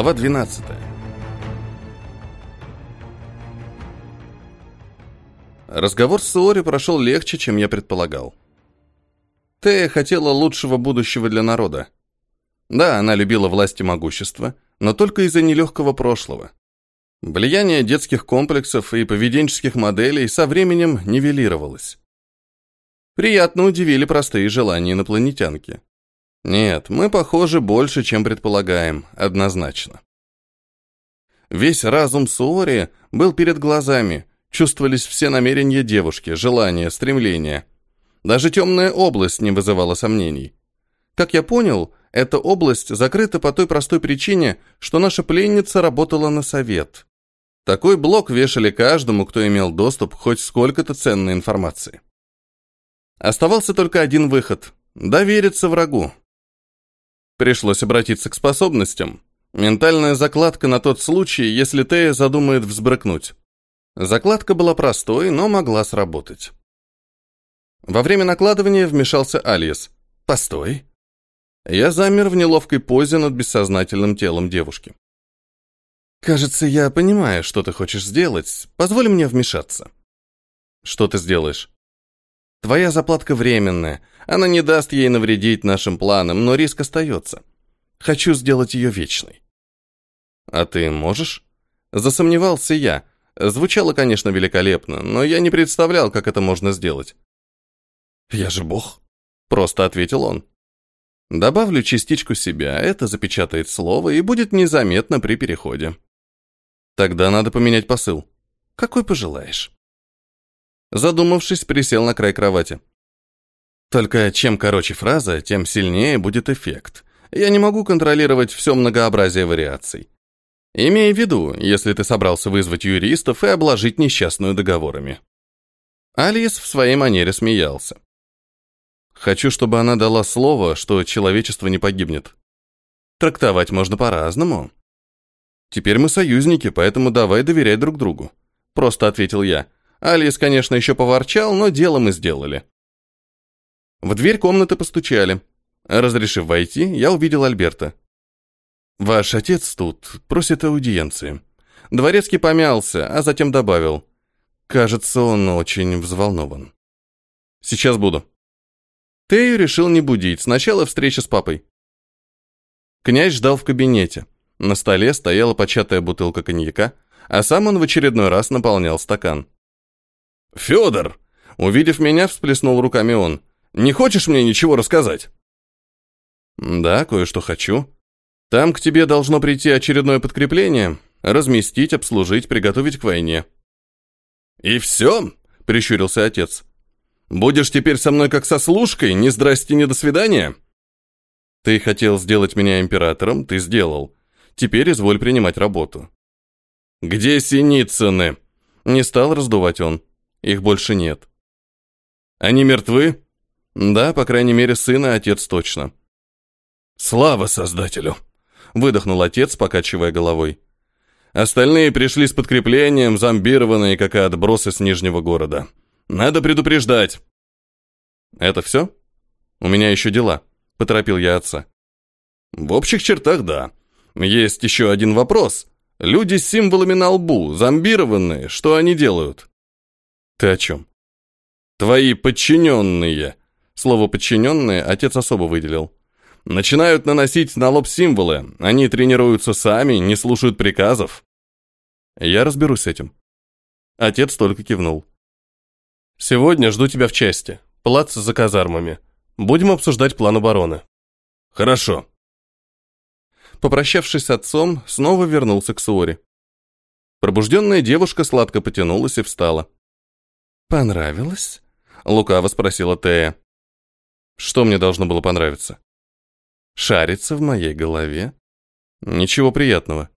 Глава 12. Разговор с Суори прошел легче, чем я предполагал. Тея хотела лучшего будущего для народа. Да, она любила власть и могущество, но только из-за нелегкого прошлого. Влияние детских комплексов и поведенческих моделей со временем нивелировалось. Приятно удивили простые желания инопланетянки. Нет, мы похожи больше, чем предполагаем, однозначно. Весь разум Суори был перед глазами, чувствовались все намерения девушки, желания, стремления. Даже темная область не вызывала сомнений. Как я понял, эта область закрыта по той простой причине, что наша пленница работала на совет. Такой блок вешали каждому, кто имел доступ хоть сколько-то ценной информации. Оставался только один выход – довериться врагу. Пришлось обратиться к способностям. Ментальная закладка на тот случай, если Тея задумает взбрыкнуть. Закладка была простой, но могла сработать. Во время накладывания вмешался Алиес. «Постой». Я замер в неловкой позе над бессознательным телом девушки. «Кажется, я понимаю, что ты хочешь сделать. Позволь мне вмешаться». «Что ты сделаешь?» Твоя заплатка временная. Она не даст ей навредить нашим планам, но риск остается. Хочу сделать ее вечной. А ты можешь? Засомневался я. Звучало, конечно, великолепно, но я не представлял, как это можно сделать. Я же бог, просто ответил он. Добавлю частичку себя, это запечатает слово и будет незаметно при переходе. Тогда надо поменять посыл. Какой пожелаешь. Задумавшись, присел на край кровати. Только чем короче фраза, тем сильнее будет эффект. Я не могу контролировать все многообразие вариаций. Имей в виду, если ты собрался вызвать юристов и обложить несчастную договорами. Алис в своей манере смеялся. Хочу, чтобы она дала слово, что человечество не погибнет. Трактовать можно по-разному. Теперь мы союзники, поэтому давай доверять друг другу. Просто ответил я. Алис, конечно, еще поворчал, но дело мы сделали. В дверь комнаты постучали. Разрешив войти, я увидел Альберта. «Ваш отец тут, просит аудиенции». Дворецкий помялся, а затем добавил. «Кажется, он очень взволнован». «Сейчас буду». Тею решил не будить, сначала встреча с папой. Князь ждал в кабинете. На столе стояла початая бутылка коньяка, а сам он в очередной раз наполнял стакан. «Федор!» Увидев меня, всплеснул руками он. «Не хочешь мне ничего рассказать?» «Да, кое-что хочу. Там к тебе должно прийти очередное подкрепление, разместить, обслужить, приготовить к войне». «И все?» — прищурился отец. «Будешь теперь со мной как со служкой, ни здрасте, ни до свидания?» «Ты хотел сделать меня императором, ты сделал. Теперь изволь принимать работу». «Где Синицыны?» Не стал раздувать он. Их больше нет. Они мертвы? Да, по крайней мере, сын и отец точно. Слава Создателю! Выдохнул отец, покачивая головой. Остальные пришли с подкреплением, зомбированные, как и отбросы с Нижнего города. Надо предупреждать. Это все? У меня еще дела, поторопил я отца. В общих чертах, да. Есть еще один вопрос. Люди с символами на лбу, зомбированные, что они делают? Ты о чем? Твои подчиненные. Слово «подчиненные» отец особо выделил. Начинают наносить на лоб символы. Они тренируются сами, не слушают приказов. Я разберусь с этим. Отец только кивнул. Сегодня жду тебя в части. Плац за казармами. Будем обсуждать план обороны. Хорошо. Попрощавшись с отцом, снова вернулся к Суори. Пробужденная девушка сладко потянулась и встала. «Понравилось?» — лукаво спросила Тея. «Что мне должно было понравиться?» «Шариться в моей голове?» «Ничего приятного».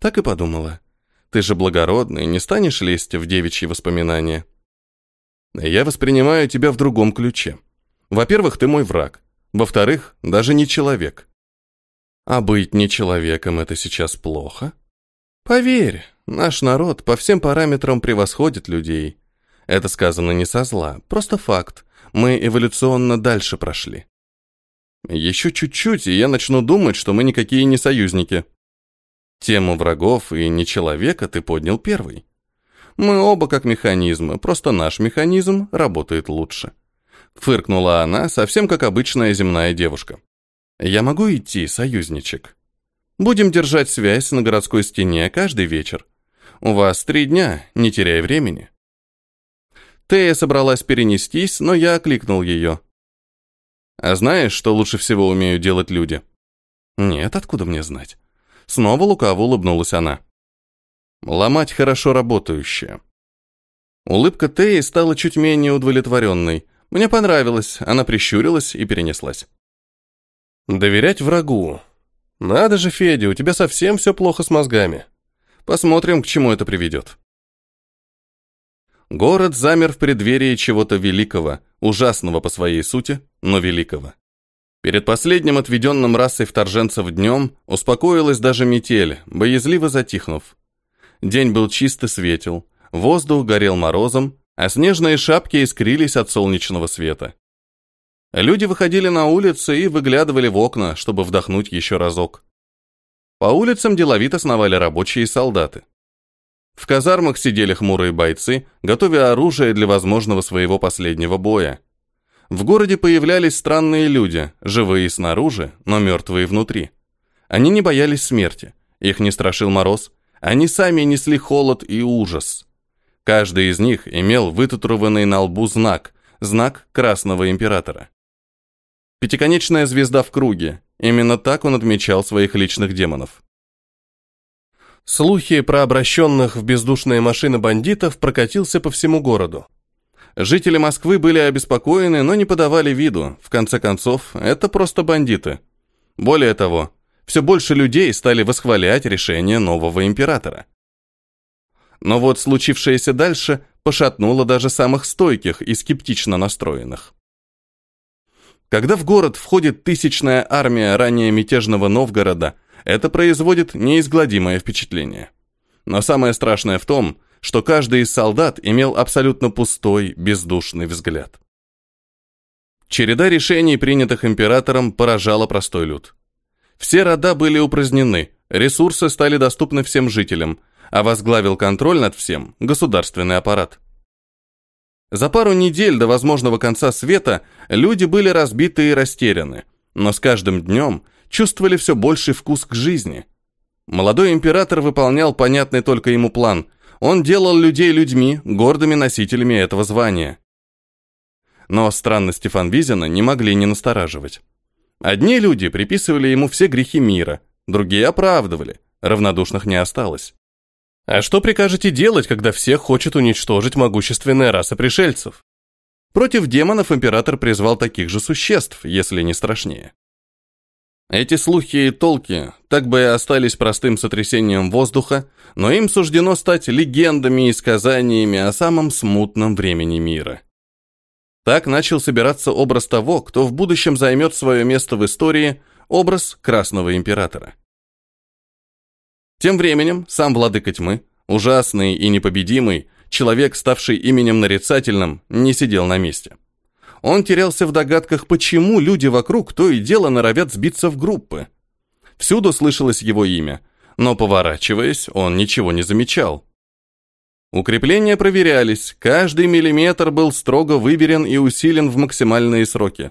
«Так и подумала. Ты же благородный, не станешь лезть в девичьи воспоминания?» «Я воспринимаю тебя в другом ключе. Во-первых, ты мой враг. Во-вторых, даже не человек». «А быть не человеком — это сейчас плохо?» «Поверь, наш народ по всем параметрам превосходит людей». Это сказано не со зла, просто факт. Мы эволюционно дальше прошли. Еще чуть-чуть, и я начну думать, что мы никакие не союзники. Тему врагов и не человека ты поднял первый. Мы оба как механизмы, просто наш механизм работает лучше. Фыркнула она, совсем как обычная земная девушка. Я могу идти, союзничек. Будем держать связь на городской стене каждый вечер. У вас три дня, не теряй времени. Тея собралась перенестись, но я окликнул ее. А знаешь, что лучше всего умеют делать люди? Нет, откуда мне знать? Снова лукаво улыбнулась она. Ломать хорошо работающее. Улыбка Теи стала чуть менее удовлетворенной. Мне понравилось, она прищурилась и перенеслась. Доверять врагу. Надо же, Федя, у тебя совсем все плохо с мозгами. Посмотрим, к чему это приведет. Город замер в преддверии чего-то великого, ужасного по своей сути, но великого. Перед последним отведенным расой вторженцев днем успокоилась даже метель, боязливо затихнув. День был чисто светел, воздух горел морозом, а снежные шапки искрились от солнечного света. Люди выходили на улицы и выглядывали в окна, чтобы вдохнуть еще разок. По улицам деловито сновали рабочие и солдаты. В казармах сидели хмурые бойцы, готовя оружие для возможного своего последнего боя. В городе появлялись странные люди, живые снаружи, но мертвые внутри. Они не боялись смерти, их не страшил мороз, они сами несли холод и ужас. Каждый из них имел вытатурованный на лбу знак, знак Красного Императора. Пятиконечная звезда в круге, именно так он отмечал своих личных демонов. Слухи про обращенных в бездушные машины бандитов прокатился по всему городу. Жители Москвы были обеспокоены, но не подавали виду. В конце концов, это просто бандиты. Более того, все больше людей стали восхвалять решение нового императора. Но вот случившееся дальше пошатнуло даже самых стойких и скептично настроенных. Когда в город входит тысячная армия ранее мятежного Новгорода, это производит неизгладимое впечатление. Но самое страшное в том, что каждый из солдат имел абсолютно пустой, бездушный взгляд. Череда решений, принятых императором, поражала простой люд. Все рода были упразднены, ресурсы стали доступны всем жителям, а возглавил контроль над всем государственный аппарат. За пару недель до возможного конца света люди были разбиты и растеряны, но с каждым днем чувствовали все больший вкус к жизни. Молодой император выполнял понятный только ему план. Он делал людей людьми, гордыми носителями этого звания. Но странности Фанвизина не могли не настораживать. Одни люди приписывали ему все грехи мира, другие оправдывали, равнодушных не осталось. А что прикажете делать, когда всех хочет уничтожить могущественная раса пришельцев? Против демонов император призвал таких же существ, если не страшнее. Эти слухи и толки так бы и остались простым сотрясением воздуха, но им суждено стать легендами и сказаниями о самом смутном времени мира. Так начал собираться образ того, кто в будущем займет свое место в истории, образ Красного Императора. Тем временем сам Владыка Тьмы, ужасный и непобедимый, человек, ставший именем нарицательным, не сидел на месте. Он терялся в догадках, почему люди вокруг то и дело норовят сбиться в группы. Всюду слышалось его имя, но, поворачиваясь, он ничего не замечал. Укрепления проверялись, каждый миллиметр был строго выверен и усилен в максимальные сроки.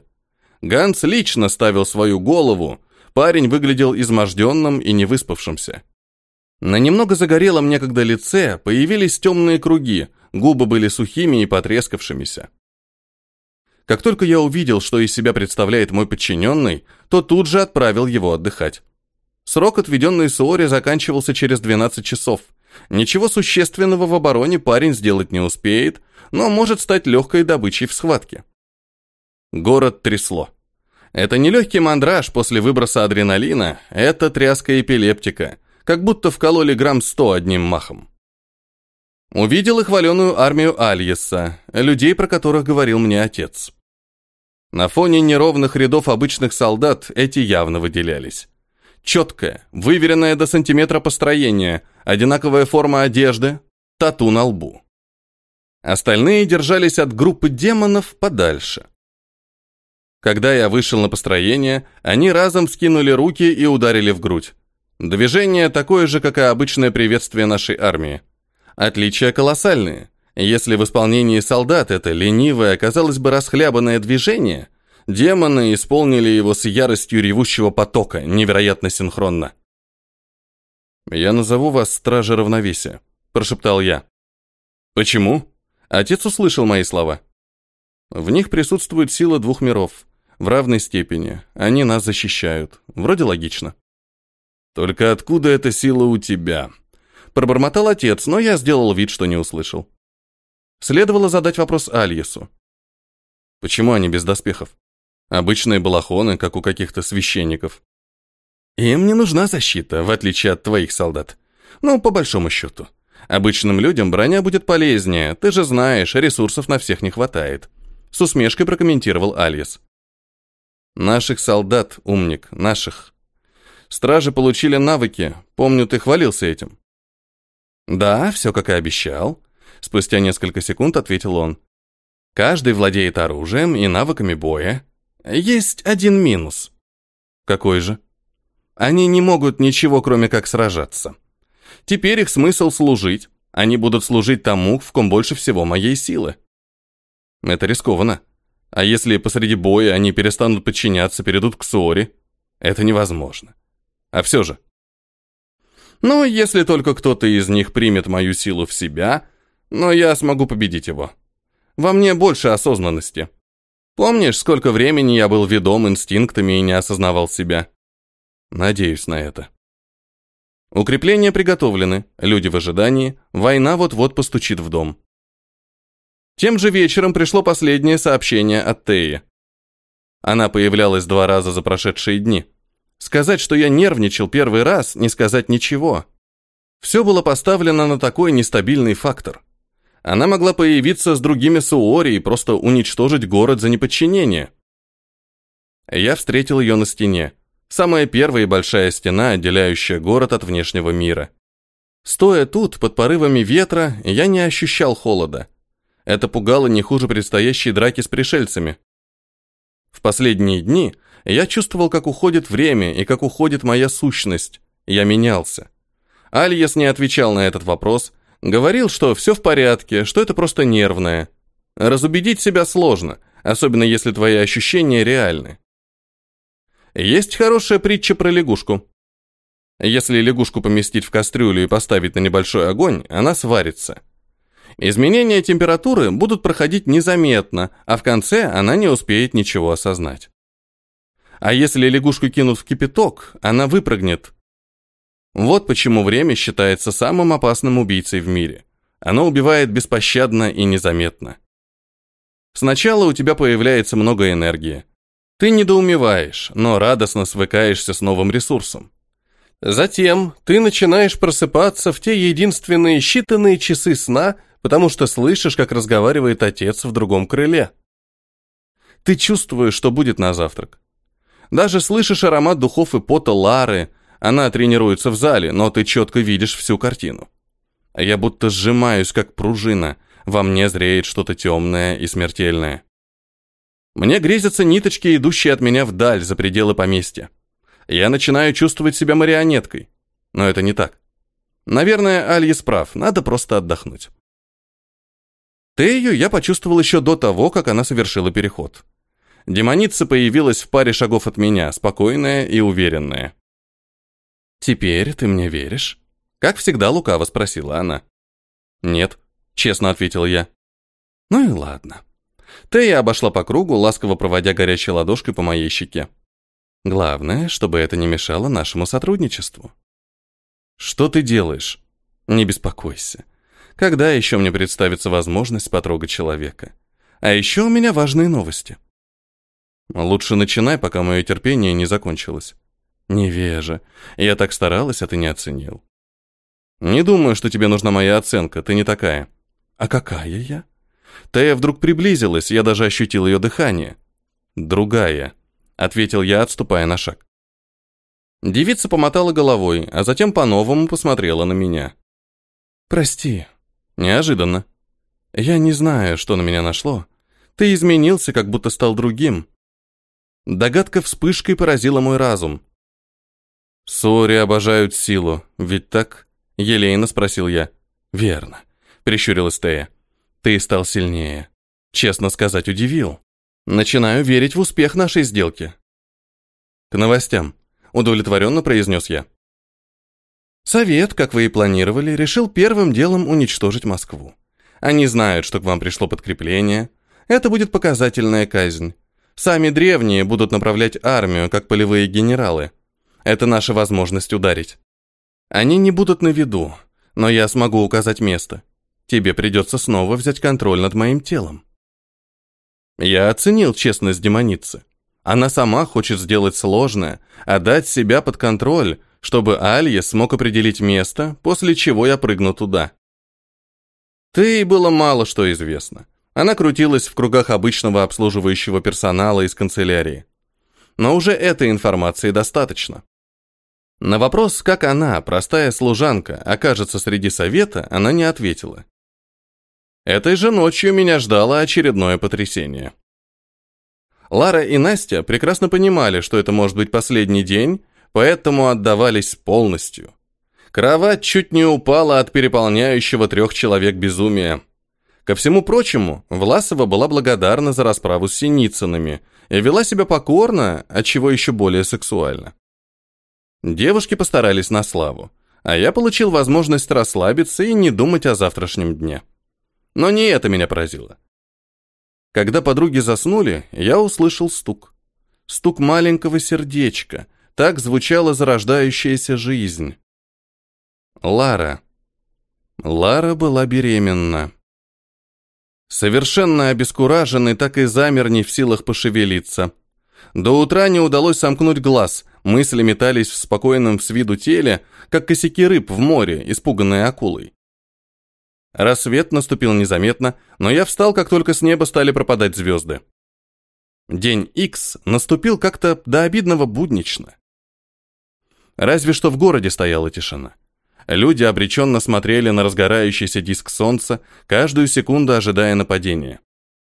Ганс лично ставил свою голову, парень выглядел изможденным и невыспавшимся. На немного загорелом некогда лице появились темные круги, губы были сухими и потрескавшимися. Как только я увидел, что из себя представляет мой подчиненный, то тут же отправил его отдыхать. Срок, отведенный Суори, заканчивался через 12 часов. Ничего существенного в обороне парень сделать не успеет, но может стать легкой добычей в схватке. Город трясло. Это не легкий мандраж после выброса адреналина, это тряска эпилептика, как будто вкололи грамм 100 одним махом. Увидел и хваленую армию Альеса, людей, про которых говорил мне отец. На фоне неровных рядов обычных солдат эти явно выделялись. Четкое, выверенное до сантиметра построение, одинаковая форма одежды, тату на лбу. Остальные держались от группы демонов подальше. Когда я вышел на построение, они разом скинули руки и ударили в грудь. Движение такое же, как и обычное приветствие нашей армии. Отличия колоссальные. Если в исполнении солдат это ленивое, казалось бы, расхлябанное движение, демоны исполнили его с яростью ревущего потока, невероятно синхронно. «Я назову вас Стражи Равновесия», – прошептал я. «Почему?» Отец услышал мои слова. В них присутствует сила двух миров. В равной степени. Они нас защищают. Вроде логично. Только откуда эта сила у тебя? Пробормотал отец, но я сделал вид, что не услышал. Следовало задать вопрос Альесу. Почему они без доспехов? Обычные балахоны, как у каких-то священников. Им не нужна защита, в отличие от твоих солдат. Ну, по большому счету. Обычным людям броня будет полезнее, ты же знаешь, ресурсов на всех не хватает. С усмешкой прокомментировал Альес. Наших солдат, умник, наших. Стражи получили навыки, помню, ты хвалился этим. Да, все как и обещал. Спустя несколько секунд ответил он. Каждый владеет оружием и навыками боя. Есть один минус. Какой же? Они не могут ничего, кроме как сражаться. Теперь их смысл служить. Они будут служить тому, в ком больше всего моей силы. Это рискованно. А если посреди боя они перестанут подчиняться, перейдут к ссоре? Это невозможно. А все же. Ну, если только кто-то из них примет мою силу в себя, но я смогу победить его. Во мне больше осознанности. Помнишь, сколько времени я был ведом инстинктами и не осознавал себя? Надеюсь на это. Укрепления приготовлены, люди в ожидании, война вот-вот постучит в дом. Тем же вечером пришло последнее сообщение от Теи. Она появлялась два раза за прошедшие дни. Сказать, что я нервничал первый раз, не сказать ничего. Все было поставлено на такой нестабильный фактор. Она могла появиться с другими Суори и просто уничтожить город за неподчинение. Я встретил ее на стене. Самая первая и большая стена, отделяющая город от внешнего мира. Стоя тут, под порывами ветра, я не ощущал холода. Это пугало не хуже предстоящей драки с пришельцами. В последние дни я чувствовал, как уходит время и как уходит моя сущность. Я менялся. Альес не отвечал на этот вопрос, говорил, что все в порядке, что это просто нервное. Разубедить себя сложно, особенно если твои ощущения реальны. Есть хорошая притча про лягушку. Если лягушку поместить в кастрюлю и поставить на небольшой огонь, она сварится. Изменения температуры будут проходить незаметно, а в конце она не успеет ничего осознать. А если лягушку кинут в кипяток, она выпрыгнет. Вот почему время считается самым опасным убийцей в мире. Оно убивает беспощадно и незаметно. Сначала у тебя появляется много энергии. Ты недоумеваешь, но радостно свыкаешься с новым ресурсом. Затем ты начинаешь просыпаться в те единственные считанные часы сна, потому что слышишь, как разговаривает отец в другом крыле. Ты чувствуешь, что будет на завтрак. Даже слышишь аромат духов и пота Лары. Она тренируется в зале, но ты четко видишь всю картину. Я будто сжимаюсь, как пружина. Во мне зреет что-то темное и смертельное. Мне грезятся ниточки, идущие от меня вдаль, за пределы поместья. Я начинаю чувствовать себя марионеткой. Но это не так. Наверное, Альес прав, надо просто отдохнуть. Тею я почувствовал еще до того, как она совершила переход. Демоница появилась в паре шагов от меня, спокойная и уверенная. «Теперь ты мне веришь?» Как всегда лукаво спросила она. «Нет», — честно ответил я. «Ну и ладно». Тея обошла по кругу, ласково проводя горячей ладошкой по моей щеке. Главное, чтобы это не мешало нашему сотрудничеству. Что ты делаешь? Не беспокойся. Когда еще мне представится возможность потрогать человека? А еще у меня важные новости. Лучше начинай, пока мое терпение не закончилось. Невежа. Я так старалась, а ты не оценил. Не думаю, что тебе нужна моя оценка, ты не такая. А какая я? Тея вдруг приблизилась, я даже ощутил ее дыхание. «Другая», — ответил я, отступая на шаг. Девица помотала головой, а затем по-новому посмотрела на меня. «Прости». Неожиданно. «Я не знаю, что на меня нашло. Ты изменился, как будто стал другим». Догадка вспышкой поразила мой разум. Сори обожают силу, ведь так? Елейно спросил я. Верно, прищурилась Тея. Ты стал сильнее. Честно сказать, удивил. Начинаю верить в успех нашей сделки. К новостям, удовлетворенно произнес я. Совет, как вы и планировали, решил первым делом уничтожить Москву. Они знают, что к вам пришло подкрепление. Это будет показательная казнь. Сами древние будут направлять армию, как полевые генералы. Это наша возможность ударить. Они не будут на виду, но я смогу указать место. Тебе придется снова взять контроль над моим телом. Я оценил честность демоницы. Она сама хочет сделать сложное, отдать себя под контроль, чтобы Алье смог определить место, после чего я прыгну туда. Ты было мало что известно. Она крутилась в кругах обычного обслуживающего персонала из канцелярии. Но уже этой информации достаточно. На вопрос, как она, простая служанка, окажется среди совета, она не ответила. Этой же ночью меня ждало очередное потрясение. Лара и Настя прекрасно понимали, что это может быть последний день, поэтому отдавались полностью. Кровать чуть не упала от переполняющего трех человек безумия. Ко всему прочему, Власова была благодарна за расправу с Синицынами и вела себя покорно, отчего еще более сексуально. Девушки постарались на славу, а я получил возможность расслабиться и не думать о завтрашнем дне. Но не это меня поразило. Когда подруги заснули, я услышал стук. Стук маленького сердечка, так звучала зарождающаяся жизнь. Лара. Лара была беременна. Совершенно обескураженный, так и замер не в силах пошевелиться. До утра не удалось сомкнуть глаз, мысли метались в спокойном с виду теле, как косяки рыб в море, испуганные акулой. Рассвет наступил незаметно, но я встал, как только с неба стали пропадать звезды. День X наступил как-то до обидного буднично. Разве что в городе стояла тишина. Люди обреченно смотрели на разгорающийся диск солнца, каждую секунду ожидая нападения.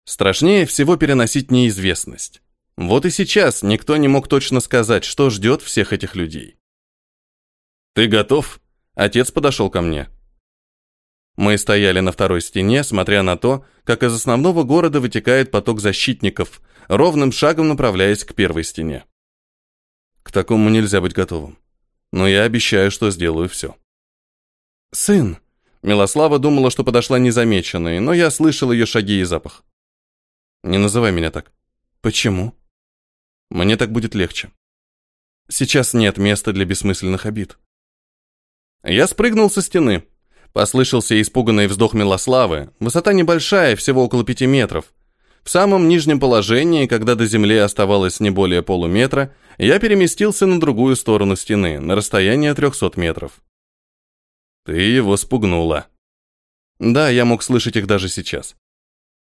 Страшнее всего переносить неизвестность. Вот и сейчас никто не мог точно сказать, что ждет всех этих людей. «Ты готов?» Отец подошел ко мне. Мы стояли на второй стене, смотря на то, как из основного города вытекает поток защитников, ровным шагом направляясь к первой стене. К такому нельзя быть готовым но я обещаю, что сделаю все. «Сын!» Милослава думала, что подошла незамеченной, но я слышал ее шаги и запах. «Не называй меня так». «Почему?» «Мне так будет легче. Сейчас нет места для бессмысленных обид». Я спрыгнул со стены. Послышался испуганный вздох Милославы. Высота небольшая, всего около пяти метров. В самом нижнем положении, когда до земли оставалось не более полуметра, я переместился на другую сторону стены, на расстояние 300 метров. Ты его спугнула. Да, я мог слышать их даже сейчас.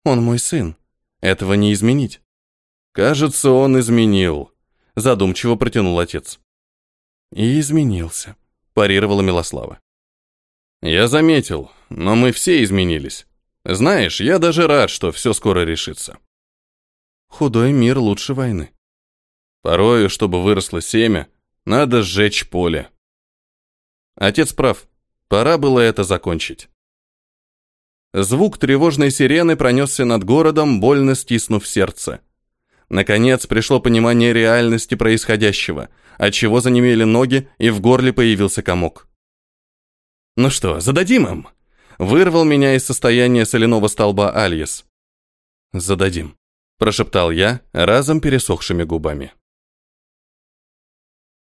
Он мой сын. Этого не изменить. Кажется, он изменил. Задумчиво протянул отец. И изменился, парировала Милослава. Я заметил, но мы все изменились. Знаешь, я даже рад, что все скоро решится. Худой мир лучше войны. Порою, чтобы выросло семя, надо сжечь поле. Отец прав. Пора было это закончить. Звук тревожной сирены пронесся над городом, больно стиснув сердце. Наконец пришло понимание реальности происходящего, отчего занемели ноги, и в горле появился комок. «Ну что, зададим им?» Вырвал меня из состояния соляного столба Альес. «Зададим», – прошептал я разом пересохшими губами.